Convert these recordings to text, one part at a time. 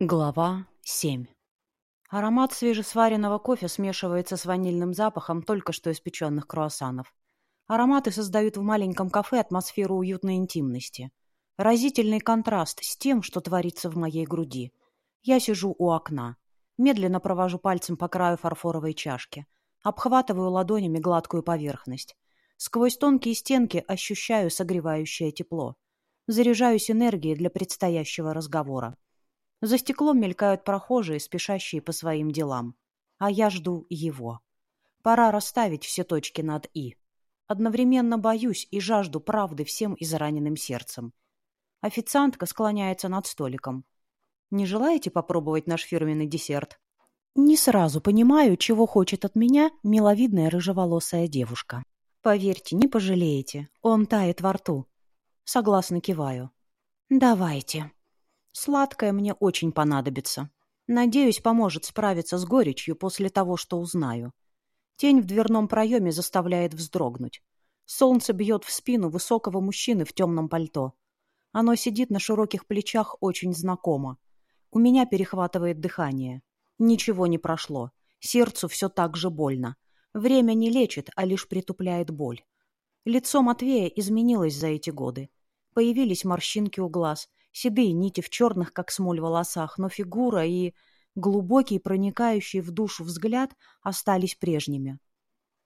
Глава 7 Аромат свежесваренного кофе смешивается с ванильным запахом только что испеченных круассанов. Ароматы создают в маленьком кафе атмосферу уютной интимности. Разительный контраст с тем, что творится в моей груди. Я сижу у окна. Медленно провожу пальцем по краю фарфоровой чашки. Обхватываю ладонями гладкую поверхность. Сквозь тонкие стенки ощущаю согревающее тепло. Заряжаюсь энергией для предстоящего разговора. За стеклом мелькают прохожие, спешащие по своим делам. А я жду его. Пора расставить все точки над «и». Одновременно боюсь и жажду правды всем израненным сердцем. Официантка склоняется над столиком. «Не желаете попробовать наш фирменный десерт?» Не сразу понимаю, чего хочет от меня миловидная рыжеволосая девушка. Поверьте, не пожалеете. Он тает во рту. Согласно киваю. «Давайте». Сладкое мне очень понадобится. Надеюсь, поможет справиться с горечью после того, что узнаю. Тень в дверном проеме заставляет вздрогнуть. Солнце бьет в спину высокого мужчины в темном пальто. Оно сидит на широких плечах очень знакомо. У меня перехватывает дыхание. Ничего не прошло. Сердцу все так же больно. Время не лечит, а лишь притупляет боль. Лицо Матвея изменилось за эти годы. Появились морщинки у глаз, седые нити в черных, как смоль, волосах, но фигура и глубокий, проникающий в душу взгляд остались прежними.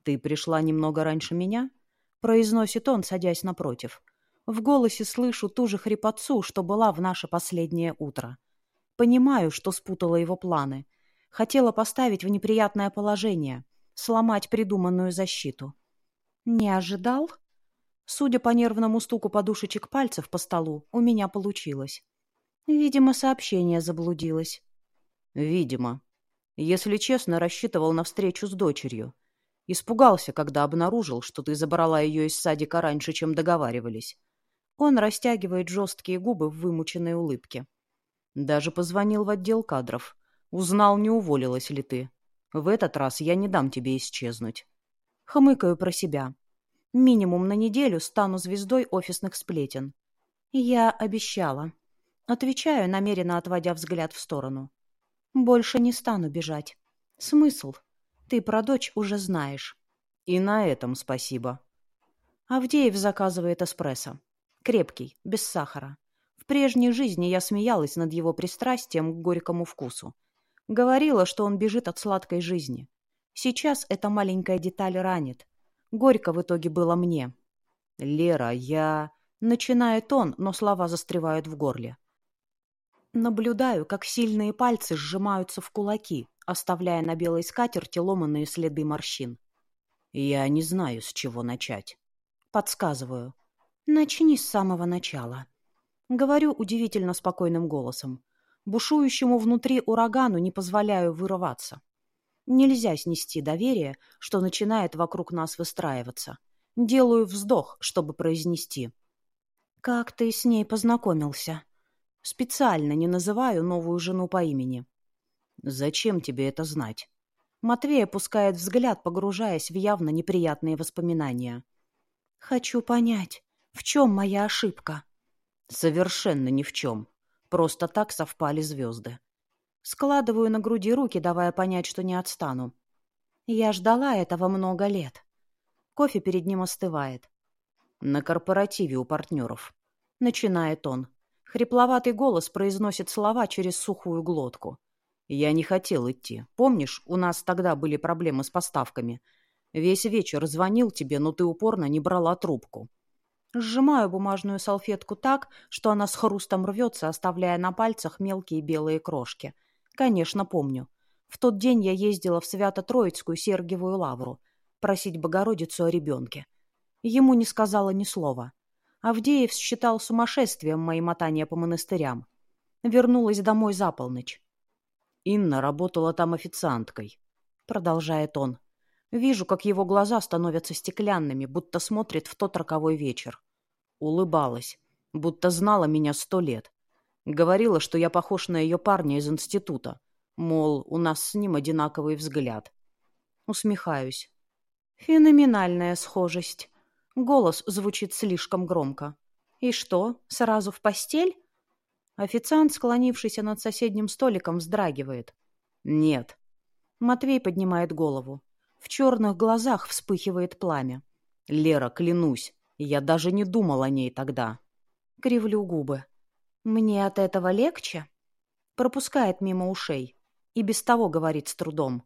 «Ты пришла немного раньше меня?» — произносит он, садясь напротив. В голосе слышу ту же хрипотцу, что была в наше последнее утро. Понимаю, что спутала его планы. Хотела поставить в неприятное положение, сломать придуманную защиту. «Не ожидал?» Судя по нервному стуку подушечек пальцев по столу, у меня получилось. Видимо, сообщение заблудилось. Видимо. Если честно, рассчитывал на встречу с дочерью. Испугался, когда обнаружил, что ты забрала ее из садика раньше, чем договаривались. Он растягивает жесткие губы в вымученной улыбке. Даже позвонил в отдел кадров. Узнал, не уволилась ли ты. В этот раз я не дам тебе исчезнуть. Хмыкаю про себя. Минимум на неделю стану звездой офисных сплетен. Я обещала. Отвечаю, намеренно отводя взгляд в сторону. Больше не стану бежать. Смысл? Ты про дочь уже знаешь. И на этом спасибо. Авдеев заказывает эспрессо. Крепкий, без сахара. В прежней жизни я смеялась над его пристрастием к горькому вкусу. Говорила, что он бежит от сладкой жизни. Сейчас эта маленькая деталь ранит. Горько в итоге было мне. «Лера, я...» Начинает он, но слова застревают в горле. Наблюдаю, как сильные пальцы сжимаются в кулаки, оставляя на белой скатерти ломанные следы морщин. Я не знаю, с чего начать. Подсказываю. Начни с самого начала. Говорю удивительно спокойным голосом. Бушующему внутри урагану не позволяю вырываться. Нельзя снести доверие, что начинает вокруг нас выстраиваться. Делаю вздох, чтобы произнести. «Как ты с ней познакомился?» Специально не называю новую жену по имени. «Зачем тебе это знать?» Матвей опускает взгляд, погружаясь в явно неприятные воспоминания. «Хочу понять, в чем моя ошибка?» «Совершенно ни в чем. Просто так совпали звезды. Складываю на груди руки, давая понять, что не отстану. Я ждала этого много лет. Кофе перед ним остывает. На корпоративе у партнеров. Начинает он. Хрипловатый голос произносит слова через сухую глотку. Я не хотел идти. Помнишь, у нас тогда были проблемы с поставками. Весь вечер звонил тебе, но ты упорно не брала трубку. Сжимаю бумажную салфетку так, что она с хрустом рвется, оставляя на пальцах мелкие белые крошки — Конечно, помню. В тот день я ездила в Свято-Троицкую Сергиевую лавру просить Богородицу о ребенке. Ему не сказала ни слова. Авдеев считал сумасшествием мои мотания по монастырям. Вернулась домой за полночь. Инна работала там официанткой. Продолжает он. Вижу, как его глаза становятся стеклянными, будто смотрит в тот роковой вечер. Улыбалась, будто знала меня сто лет. Говорила, что я похож на ее парня из института. Мол, у нас с ним одинаковый взгляд. Усмехаюсь. Феноменальная схожесть. Голос звучит слишком громко. И что, сразу в постель? Официант, склонившийся над соседним столиком, вздрагивает. «Нет». Матвей поднимает голову. В черных глазах вспыхивает пламя. «Лера, клянусь, я даже не думал о ней тогда». Кривлю губы. «Мне от этого легче?» Пропускает мимо ушей. И без того говорит с трудом.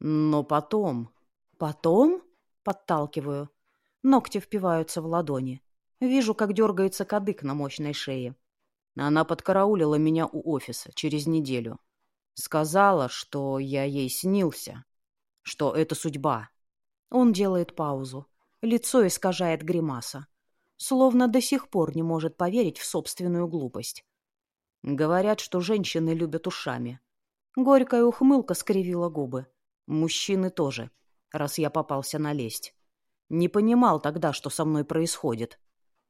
«Но потом...» «Потом?» Подталкиваю. Ногти впиваются в ладони. Вижу, как дергается кадык на мощной шее. Она подкараулила меня у офиса через неделю. Сказала, что я ей снился, что это судьба. Он делает паузу. Лицо искажает гримаса. Словно до сих пор не может поверить в собственную глупость. Говорят, что женщины любят ушами. Горькая ухмылка скривила губы. Мужчины тоже, раз я попался на лесть. Не понимал тогда, что со мной происходит.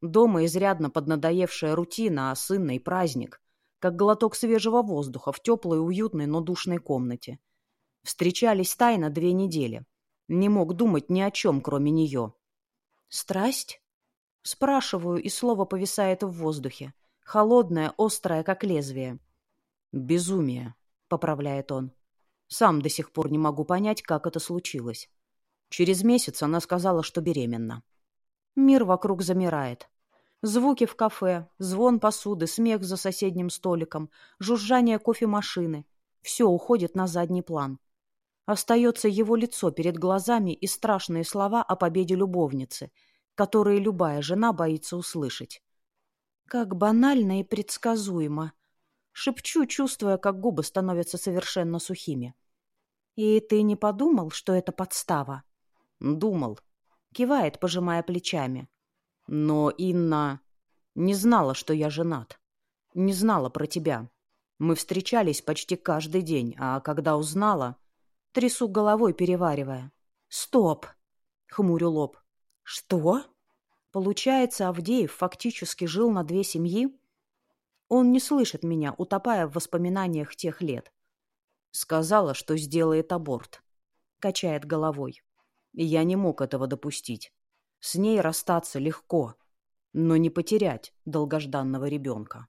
Дома изрядно поднадоевшая рутина, а сынный праздник. Как глоток свежего воздуха в теплой, уютной, но душной комнате. Встречались тайно две недели. Не мог думать ни о чем, кроме нее. «Страсть?» Спрашиваю, и слово повисает в воздухе. Холодное, острое, как лезвие. «Безумие», — поправляет он. «Сам до сих пор не могу понять, как это случилось. Через месяц она сказала, что беременна. Мир вокруг замирает. Звуки в кафе, звон посуды, смех за соседним столиком, жужжание кофемашины. Все уходит на задний план. Остается его лицо перед глазами и страшные слова о победе любовницы, которые любая жена боится услышать. Как банально и предсказуемо. Шепчу, чувствуя, как губы становятся совершенно сухими. И ты не подумал, что это подстава? Думал. Кивает, пожимая плечами. Но Инна не знала, что я женат. Не знала про тебя. Мы встречались почти каждый день, а когда узнала... Трясу головой, переваривая. «Стоп!» — хмурю лоб. «Что?» Получается, Авдеев фактически жил на две семьи? Он не слышит меня, утопая в воспоминаниях тех лет. Сказала, что сделает аборт. Качает головой. Я не мог этого допустить. С ней расстаться легко, но не потерять долгожданного ребенка.